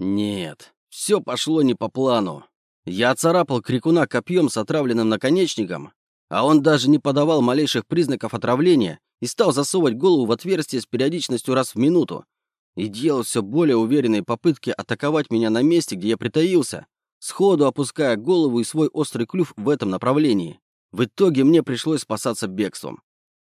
Нет, все пошло не по плану. Я оцарапал крикуна копьем с отравленным наконечником, а он даже не подавал малейших признаков отравления и стал засовывать голову в отверстие с периодичностью раз в минуту и делал все более уверенные попытки атаковать меня на месте, где я притаился, сходу опуская голову и свой острый клюв в этом направлении. В итоге мне пришлось спасаться бегством.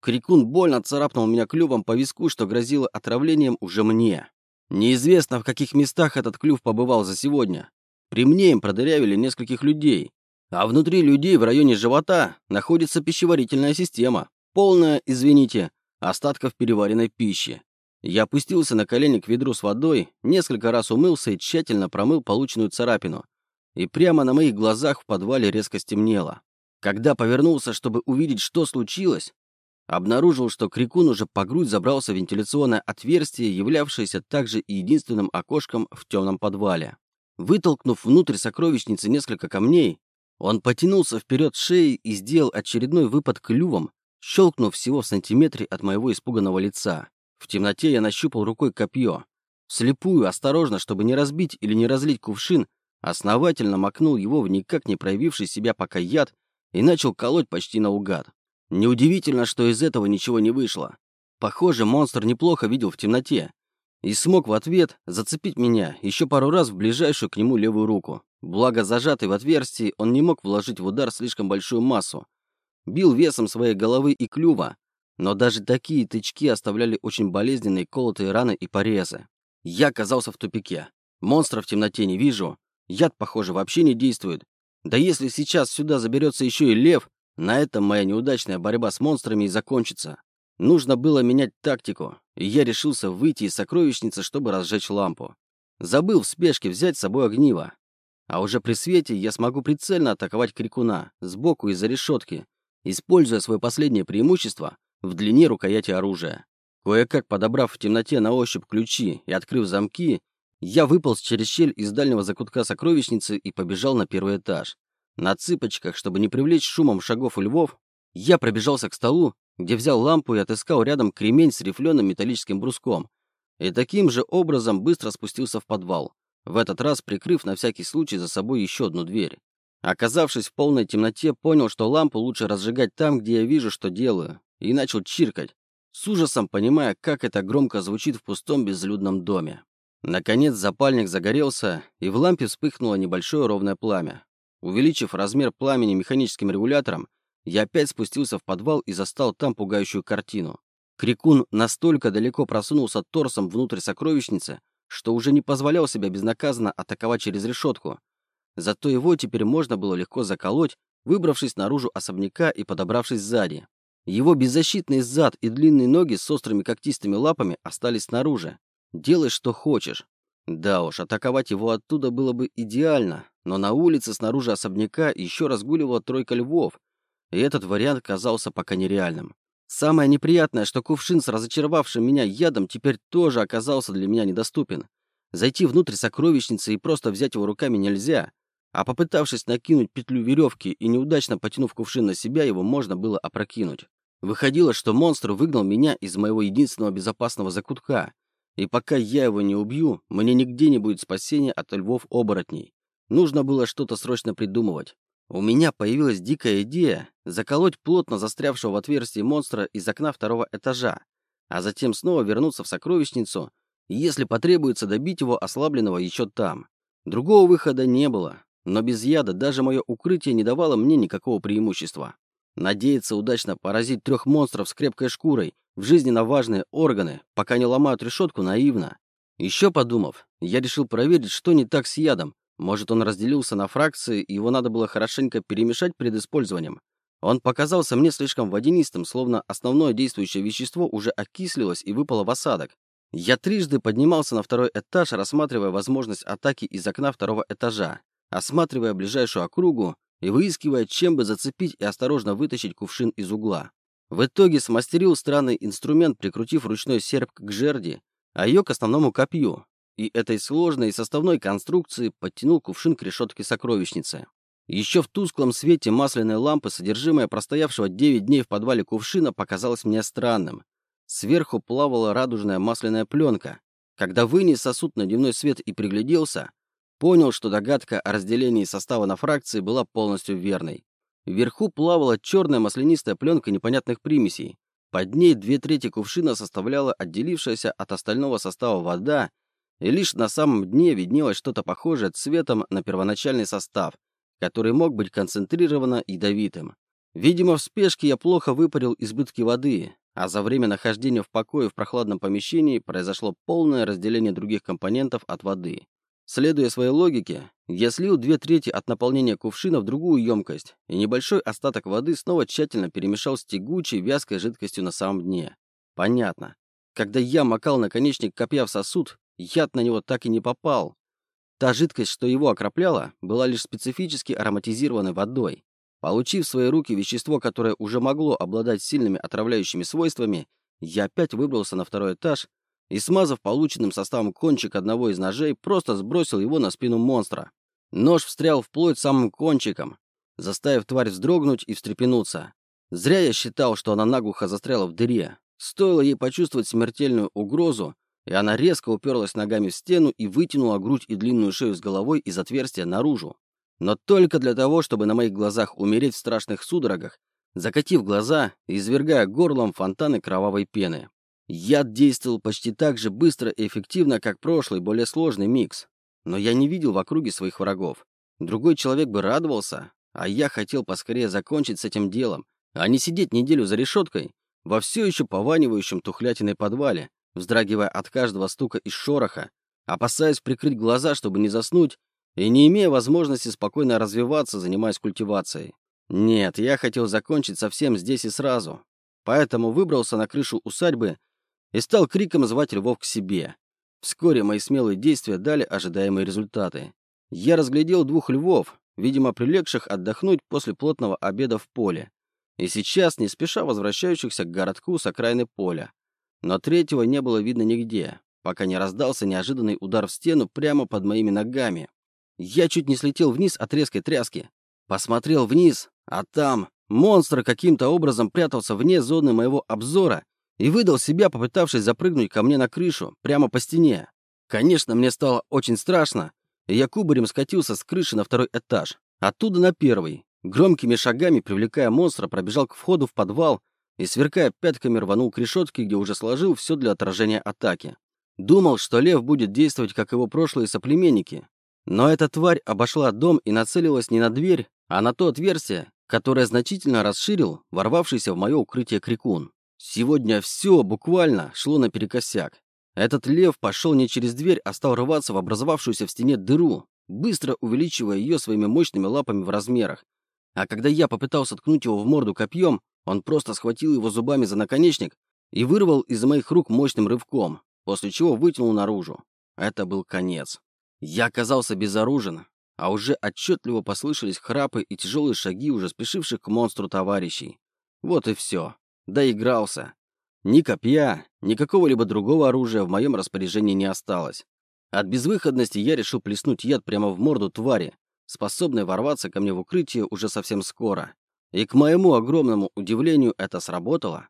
Крикун больно царапнул меня клювом по виску, что грозило отравлением уже мне. Неизвестно, в каких местах этот клюв побывал за сегодня. При мне им продырявили нескольких людей, а внутри людей в районе живота находится пищеварительная система, полная, извините, остатков переваренной пищи. Я опустился на колени к ведру с водой, несколько раз умылся и тщательно промыл полученную царапину. И прямо на моих глазах в подвале резко стемнело. Когда повернулся, чтобы увидеть, что случилось, обнаружил, что Крикун уже по грудь забрался в вентиляционное отверстие, являвшееся также и единственным окошком в темном подвале. Вытолкнув внутрь сокровищницы несколько камней, он потянулся вперед шеей и сделал очередной выпад клювом, щелкнув всего в сантиметре от моего испуганного лица. В темноте я нащупал рукой копье. Слепую, осторожно, чтобы не разбить или не разлить кувшин, основательно макнул его в никак не проявивший себя пока яд и начал колоть почти наугад. Неудивительно, что из этого ничего не вышло. Похоже, монстр неплохо видел в темноте и смог в ответ зацепить меня еще пару раз в ближайшую к нему левую руку. Благо, зажатый в отверстии, он не мог вложить в удар слишком большую массу. Бил весом своей головы и клюва, но даже такие тычки оставляли очень болезненные колотые раны и порезы. Я оказался в тупике. Монстра в темноте не вижу. Яд, похоже, вообще не действует. Да если сейчас сюда заберется еще и лев, на этом моя неудачная борьба с монстрами и закончится. Нужно было менять тактику, и я решился выйти из сокровищницы, чтобы разжечь лампу. Забыл в спешке взять с собой огниво. А уже при свете я смогу прицельно атаковать крикуна, сбоку из-за решетки, используя свое последнее преимущество в длине рукояти оружия. Кое-как подобрав в темноте на ощупь ключи и открыв замки, я выполз через щель из дальнего закутка сокровищницы и побежал на первый этаж. На цыпочках, чтобы не привлечь шумом шагов у львов, я пробежался к столу, где взял лампу и отыскал рядом кремень с рифленым металлическим бруском. И таким же образом быстро спустился в подвал, в этот раз прикрыв на всякий случай за собой еще одну дверь. Оказавшись в полной темноте, понял, что лампу лучше разжигать там, где я вижу, что делаю, и начал чиркать, с ужасом понимая, как это громко звучит в пустом безлюдном доме. Наконец запальник загорелся, и в лампе вспыхнуло небольшое ровное пламя. Увеличив размер пламени механическим регулятором, я опять спустился в подвал и застал там пугающую картину. Крикун настолько далеко просунулся торсом внутрь сокровищницы, что уже не позволял себя безнаказанно атаковать через решетку. Зато его теперь можно было легко заколоть, выбравшись наружу особняка и подобравшись сзади. Его беззащитный зад и длинные ноги с острыми когтистыми лапами остались снаружи. Делай, что хочешь. Да уж, атаковать его оттуда было бы идеально, но на улице снаружи особняка еще разгуливала тройка львов, и этот вариант казался пока нереальным. Самое неприятное, что кувшин с разочаровавшим меня ядом теперь тоже оказался для меня недоступен. Зайти внутрь сокровищницы и просто взять его руками нельзя, а попытавшись накинуть петлю веревки и неудачно потянув кувшин на себя, его можно было опрокинуть. Выходило, что монстр выгнал меня из моего единственного безопасного закутка, и пока я его не убью, мне нигде не будет спасения от львов-оборотней. Нужно было что-то срочно придумывать. У меня появилась дикая идея заколоть плотно застрявшего в отверстии монстра из окна второго этажа, а затем снова вернуться в сокровищницу, если потребуется добить его ослабленного еще там. Другого выхода не было, но без яда даже мое укрытие не давало мне никакого преимущества. Надеяться удачно поразить трех монстров с крепкой шкурой в жизненно важные органы, пока не ломают решетку, наивно. Еще подумав, я решил проверить, что не так с ядом. Может, он разделился на фракции, и его надо было хорошенько перемешать перед использованием. Он показался мне слишком водянистым, словно основное действующее вещество уже окислилось и выпало в осадок. Я трижды поднимался на второй этаж, рассматривая возможность атаки из окна второго этажа осматривая ближайшую округу и выискивая, чем бы зацепить и осторожно вытащить кувшин из угла. В итоге смастерил странный инструмент, прикрутив ручной серп к жерди, а ее к основному копью, и этой сложной составной конструкции подтянул кувшин к решетке сокровищницы. Еще в тусклом свете масляной лампы содержимое простоявшего 9 дней в подвале кувшина показалось мне странным. Сверху плавала радужная масляная пленка, Когда вынес сосуд на дневной свет и пригляделся, понял, что догадка о разделении состава на фракции была полностью верной. Вверху плавала черная маслянистая пленка непонятных примесей. Под ней две трети кувшина составляла отделившаяся от остального состава вода, и лишь на самом дне виднелось что-то похожее цветом на первоначальный состав, который мог быть концентрированно ядовитым. Видимо, в спешке я плохо выпарил избытки воды, а за время нахождения в покое в прохладном помещении произошло полное разделение других компонентов от воды. Следуя своей логике, я слил две трети от наполнения кувшина в другую емкость, и небольшой остаток воды снова тщательно перемешал с тягучей, вязкой жидкостью на самом дне. Понятно. Когда я макал наконечник копья в сосуд, яд на него так и не попал. Та жидкость, что его окропляла, была лишь специфически ароматизированной водой. Получив в свои руки вещество, которое уже могло обладать сильными отравляющими свойствами, я опять выбрался на второй этаж и, смазав полученным составом кончик одного из ножей, просто сбросил его на спину монстра. Нож встрял вплоть самым кончиком, заставив тварь вздрогнуть и встрепенуться. Зря я считал, что она наглухо застряла в дыре. Стоило ей почувствовать смертельную угрозу, и она резко уперлась ногами в стену и вытянула грудь и длинную шею с головой из отверстия наружу но только для того, чтобы на моих глазах умереть в страшных судорогах, закатив глаза и извергая горлом фонтаны кровавой пены. Яд действовал почти так же быстро и эффективно, как прошлый, более сложный микс. Но я не видел в округе своих врагов. Другой человек бы радовался, а я хотел поскорее закончить с этим делом, а не сидеть неделю за решеткой во все еще пованивающем тухлятиной подвале, вздрагивая от каждого стука и шороха, опасаясь прикрыть глаза, чтобы не заснуть, и не имея возможности спокойно развиваться, занимаясь культивацией. Нет, я хотел закончить совсем здесь и сразу. Поэтому выбрался на крышу усадьбы и стал криком звать львов к себе. Вскоре мои смелые действия дали ожидаемые результаты. Я разглядел двух львов, видимо, прилегших отдохнуть после плотного обеда в поле, и сейчас не спеша возвращающихся к городку с окраины поля. Но третьего не было видно нигде, пока не раздался неожиданный удар в стену прямо под моими ногами. Я чуть не слетел вниз от резкой тряски. Посмотрел вниз, а там монстр каким-то образом прятался вне зоны моего обзора и выдал себя, попытавшись запрыгнуть ко мне на крышу, прямо по стене. Конечно, мне стало очень страшно, и я кубарем скатился с крыши на второй этаж, оттуда на первый. Громкими шагами, привлекая монстра, пробежал к входу в подвал и, сверкая пятками, рванул к решетке, где уже сложил все для отражения атаки. Думал, что лев будет действовать, как его прошлые соплеменники, но эта тварь обошла дом и нацелилась не на дверь, а на то отверстие, которое значительно расширил ворвавшийся в мое укрытие крикун. Сегодня все буквально шло наперекосяк. Этот лев пошел не через дверь, а стал рваться в образовавшуюся в стене дыру, быстро увеличивая ее своими мощными лапами в размерах. А когда я попытался ткнуть его в морду копьем, он просто схватил его зубами за наконечник и вырвал из моих рук мощным рывком, после чего вытянул наружу. Это был конец. Я оказался безоружен, а уже отчетливо послышались храпы и тяжелые шаги уже спешивших к монстру товарищей. Вот и все. Доигрался. Ни копья, ни какого-либо другого оружия в моем распоряжении не осталось. От безвыходности я решил плеснуть яд прямо в морду твари, способной ворваться ко мне в укрытие уже совсем скоро. И к моему огромному удивлению это сработало.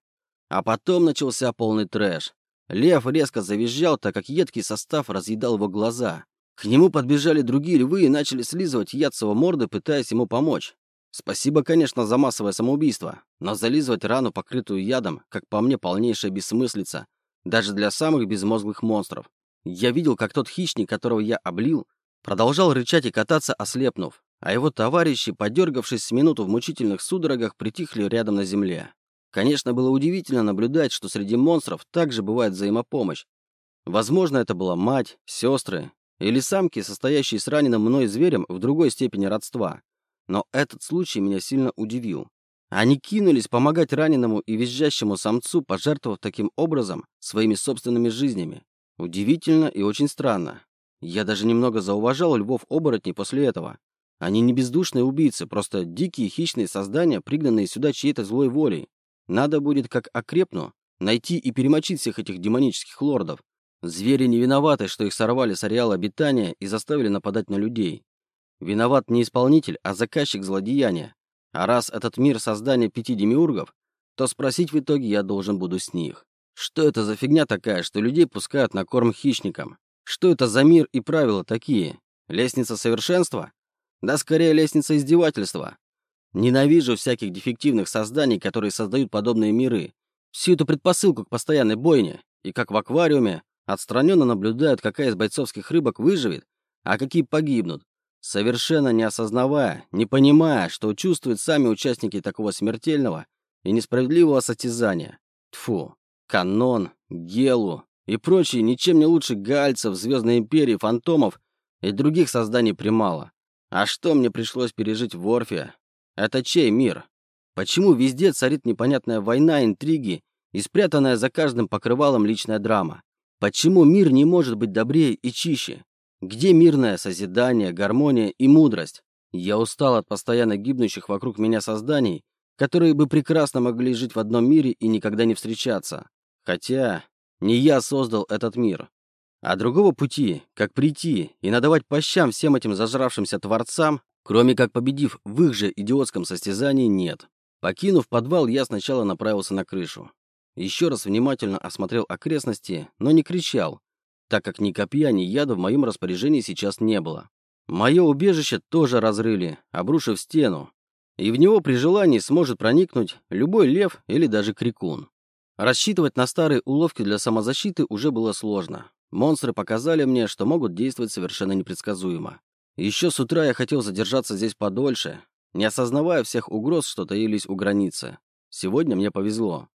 А потом начался полный трэш. Лев резко завизжал, так как едкий состав разъедал его глаза. К нему подбежали другие львы и начали слизывать яд с его морды, пытаясь ему помочь. Спасибо, конечно, за массовое самоубийство, но зализывать рану, покрытую ядом, как по мне, полнейшая бессмыслица, даже для самых безмозглых монстров. Я видел, как тот хищник, которого я облил, продолжал рычать и кататься, ослепнув, а его товарищи, подергавшись с минуту в мучительных судорогах, притихли рядом на земле. Конечно, было удивительно наблюдать, что среди монстров также бывает взаимопомощь. Возможно, это была мать, сестры или самки, состоящие с раненым мной зверем в другой степени родства. Но этот случай меня сильно удивил. Они кинулись помогать раненому и визжащему самцу, пожертвовав таким образом своими собственными жизнями. Удивительно и очень странно. Я даже немного зауважал львов-оборотней после этого. Они не бездушные убийцы, просто дикие хищные создания, пригнанные сюда чьей-то злой волей. Надо будет, как окрепну, найти и перемочить всех этих демонических лордов, Звери не виноваты, что их сорвали с ареала обитания и заставили нападать на людей. Виноват не исполнитель, а заказчик злодеяния. А раз этот мир создания пяти демиургов, то спросить в итоге я должен буду с них. Что это за фигня такая, что людей пускают на корм хищникам? Что это за мир и правила такие? Лестница совершенства? Да скорее лестница издевательства. Ненавижу всяких дефективных созданий, которые создают подобные миры. Всю эту предпосылку к постоянной бойне. И как в аквариуме отстраненно наблюдают, какая из бойцовских рыбок выживет, а какие погибнут, совершенно не осознавая, не понимая, что чувствуют сами участники такого смертельного и несправедливого состязания. Тфу, канон, гелу и прочие ничем не лучше гальцев, Звездной Империи, фантомов и других созданий примала. А что мне пришлось пережить в Орфе? Это чей мир? Почему везде царит непонятная война, интриги и спрятанная за каждым покрывалом личная драма? Почему мир не может быть добрее и чище? Где мирное созидание, гармония и мудрость? Я устал от постоянно гибнущих вокруг меня созданий, которые бы прекрасно могли жить в одном мире и никогда не встречаться. Хотя не я создал этот мир. А другого пути, как прийти и надавать по щам всем этим зажравшимся творцам, Кроме как победив в их же идиотском состязании, нет. Покинув подвал, я сначала направился на крышу. Еще раз внимательно осмотрел окрестности, но не кричал, так как ни копья, ни яда в моем распоряжении сейчас не было. Мое убежище тоже разрыли, обрушив стену, и в него при желании сможет проникнуть любой лев или даже крикун. Рассчитывать на старые уловки для самозащиты уже было сложно. Монстры показали мне, что могут действовать совершенно непредсказуемо. Еще с утра я хотел задержаться здесь подольше, не осознавая всех угроз, что таились у границы. Сегодня мне повезло.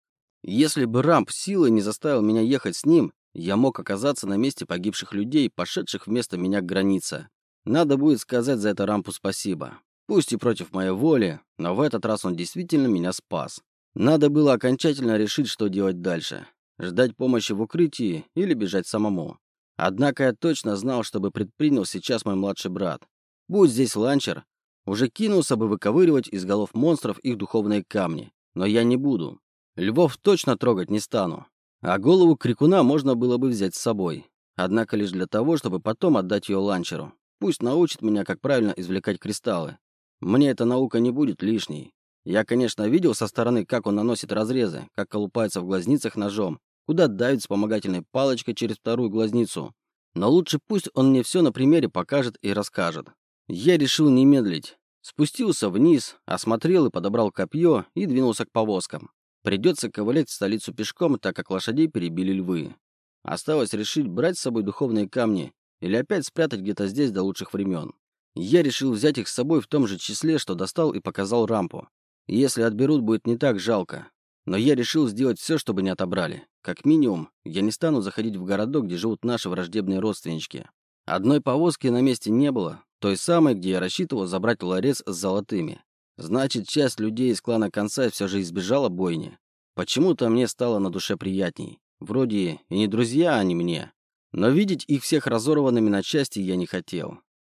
Если бы Рамп силой не заставил меня ехать с ним, я мог оказаться на месте погибших людей, пошедших вместо меня к границе. Надо будет сказать за это Рампу спасибо. Пусть и против моей воли, но в этот раз он действительно меня спас. Надо было окончательно решить, что делать дальше. Ждать помощи в укрытии или бежать самому. Однако я точно знал, что бы предпринял сейчас мой младший брат. Будь здесь ланчер, уже кинулся бы выковыривать из голов монстров их духовные камни. Но я не буду. Львов точно трогать не стану. А голову крикуна можно было бы взять с собой. Однако лишь для того, чтобы потом отдать ее ланчеру. Пусть научит меня, как правильно извлекать кристаллы. Мне эта наука не будет лишней. Я, конечно, видел со стороны, как он наносит разрезы, как колупается в глазницах ножом, куда давит вспомогательной палочкой через вторую глазницу. Но лучше пусть он мне все на примере покажет и расскажет. Я решил не медлить. Спустился вниз, осмотрел и подобрал копье и двинулся к повозкам. Придется ковылять в столицу пешком, так как лошадей перебили львы. Осталось решить, брать с собой духовные камни или опять спрятать где-то здесь до лучших времен. Я решил взять их с собой в том же числе, что достал и показал рампу. Если отберут, будет не так жалко. Но я решил сделать все, чтобы не отобрали. Как минимум, я не стану заходить в городок, где живут наши враждебные родственнички. Одной повозки на месте не было, той самой, где я рассчитывал забрать ларец с золотыми. Значит, часть людей из клана Конца все же избежала бойни. Почему-то мне стало на душе приятней. Вроде и не друзья они мне. Но видеть их всех разорванными на части я не хотел.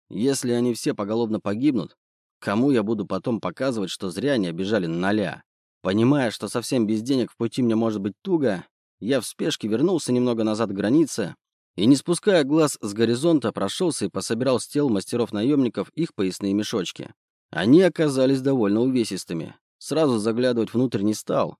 Если они все поголовно погибнут, кому я буду потом показывать, что зря они обижали на ноля? Понимая, что совсем без денег в пути мне может быть туго, я в спешке вернулся немного назад к границе и, не спуская глаз с горизонта, прошелся и пособирал с тел мастеров-наемников их поясные мешочки. Они оказались довольно увесистыми. Сразу заглядывать внутрь не стал,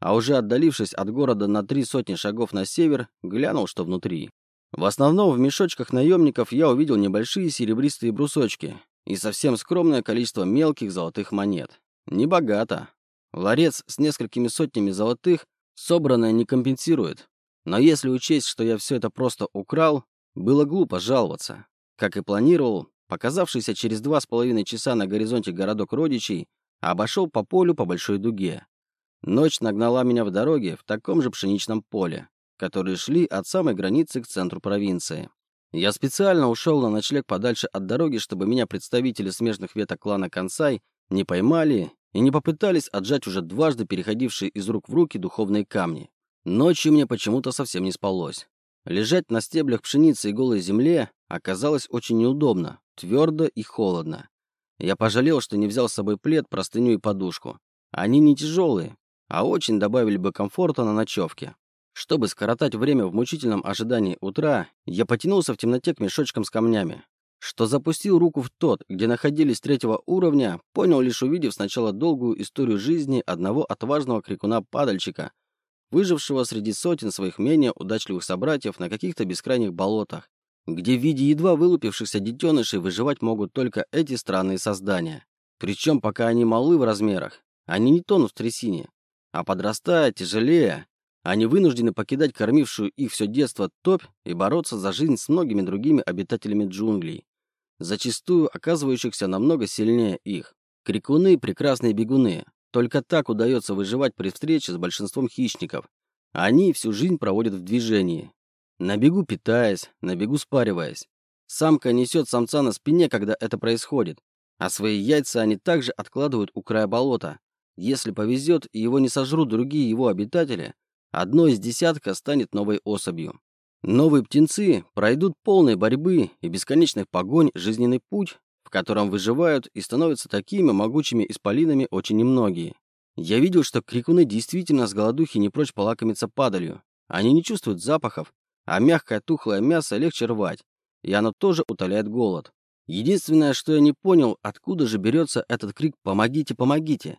а уже отдалившись от города на три сотни шагов на север, глянул, что внутри. В основном в мешочках наемников я увидел небольшие серебристые брусочки и совсем скромное количество мелких золотых монет. Небогато, Ларец с несколькими сотнями золотых собранное не компенсирует. Но если учесть, что я все это просто украл, было глупо жаловаться. Как и планировал, показавшийся через два с половиной часа на горизонте городок родичей обошел по полю по большой дуге. Ночь нагнала меня в дороге в таком же пшеничном поле, которые шли от самой границы к центру провинции. Я специально ушел на ночлег подальше от дороги, чтобы меня представители смежных веток клана Консай не поймали и не попытались отжать уже дважды переходившие из рук в руки духовные камни. Ночью мне почему-то совсем не спалось. Лежать на стеблях пшеницы и голой земле оказалось очень неудобно, твердо и холодно. Я пожалел, что не взял с собой плед, простыню и подушку. Они не тяжелые, а очень добавили бы комфорта на ночевке. Чтобы скоротать время в мучительном ожидании утра, я потянулся в темноте к мешочкам с камнями. Что запустил руку в тот, где находились третьего уровня, понял лишь увидев сначала долгую историю жизни одного отважного крикуна-падальщика, выжившего среди сотен своих менее удачливых собратьев на каких-то бескрайних болотах, где в виде едва вылупившихся детенышей выживать могут только эти странные создания. Причем, пока они малы в размерах, они не тонут в трясине, а подрастая, тяжелее, они вынуждены покидать кормившую их все детство топь и бороться за жизнь с многими другими обитателями джунглей, зачастую оказывающихся намного сильнее их. Крикуны – прекрасные бегуны. Только так удается выживать при встрече с большинством хищников. Они всю жизнь проводят в движении. На бегу питаясь, на бегу спариваясь. Самка несет самца на спине, когда это происходит. А свои яйца они также откладывают у края болота. Если повезет его не сожрут другие его обитатели, одно из десятка станет новой особью. Новые птенцы пройдут полной борьбы и бесконечных погонь жизненный путь, в котором выживают и становятся такими могучими исполинами очень немногие. Я видел, что крикуны действительно с голодухи не прочь полакомиться падалью. Они не чувствуют запахов, а мягкое тухлое мясо легче рвать, и оно тоже утоляет голод. Единственное, что я не понял, откуда же берется этот крик «Помогите, помогите!».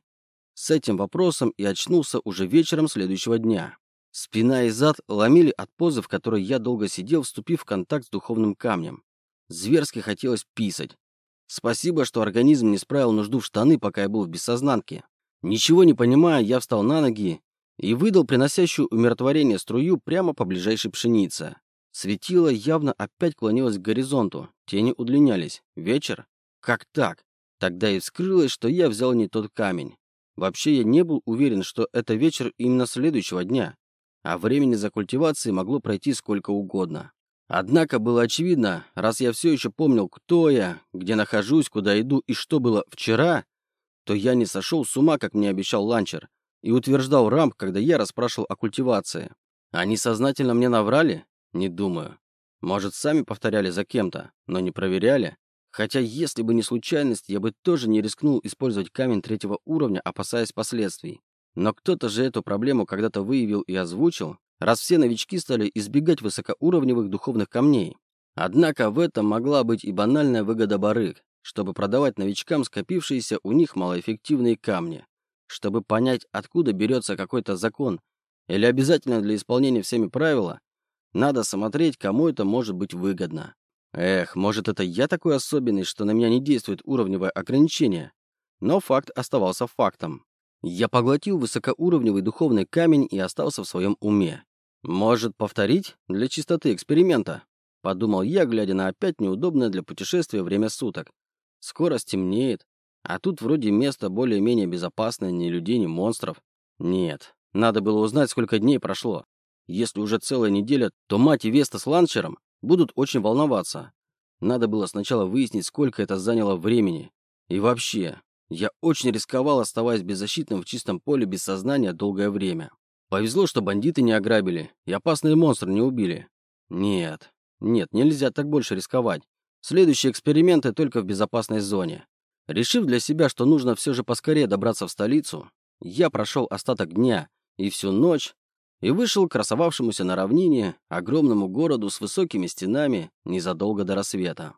С этим вопросом и очнулся уже вечером следующего дня. Спина и зад ломили от позы, в которой я долго сидел, вступив в контакт с духовным камнем. Зверски хотелось писать. Спасибо, что организм не справил нужду в штаны, пока я был в бессознанке. Ничего не понимая, я встал на ноги и выдал приносящую умиротворение струю прямо по ближайшей пшенице. Светило явно опять клонилось к горизонту, тени удлинялись. Вечер? Как так? Тогда и вскрылось, что я взял не тот камень. Вообще я не был уверен, что это вечер именно следующего дня а времени за культивацией могло пройти сколько угодно. Однако было очевидно, раз я все еще помнил, кто я, где нахожусь, куда иду и что было вчера, то я не сошел с ума, как мне обещал ланчер, и утверждал Рамп, когда я расспрашивал о культивации. Они сознательно мне наврали? Не думаю. Может, сами повторяли за кем-то, но не проверяли? Хотя, если бы не случайность, я бы тоже не рискнул использовать камень третьего уровня, опасаясь последствий. Но кто-то же эту проблему когда-то выявил и озвучил, раз все новички стали избегать высокоуровневых духовных камней. Однако в этом могла быть и банальная выгода барыг, чтобы продавать новичкам скопившиеся у них малоэффективные камни. Чтобы понять, откуда берется какой-то закон или обязательно для исполнения всеми правила, надо смотреть, кому это может быть выгодно. Эх, может это я такой особенный, что на меня не действует уровневое ограничение? Но факт оставался фактом. Я поглотил высокоуровневый духовный камень и остался в своем уме. Может, повторить для чистоты эксперимента? Подумал я, глядя на опять неудобное для путешествия время суток. Скоро стемнеет, а тут вроде место более-менее безопасное, ни людей, ни монстров. Нет, надо было узнать, сколько дней прошло. Если уже целая неделя, то мать и Веста с ланчером будут очень волноваться. Надо было сначала выяснить, сколько это заняло времени. И вообще, я очень рисковал, оставаясь беззащитным в чистом поле без сознания долгое время. Повезло, что бандиты не ограбили и опасные монстры не убили. Нет, нет, нельзя так больше рисковать. Следующие эксперименты только в безопасной зоне. Решив для себя, что нужно все же поскорее добраться в столицу, я прошел остаток дня и всю ночь и вышел к красовавшемуся на равнине огромному городу с высокими стенами незадолго до рассвета.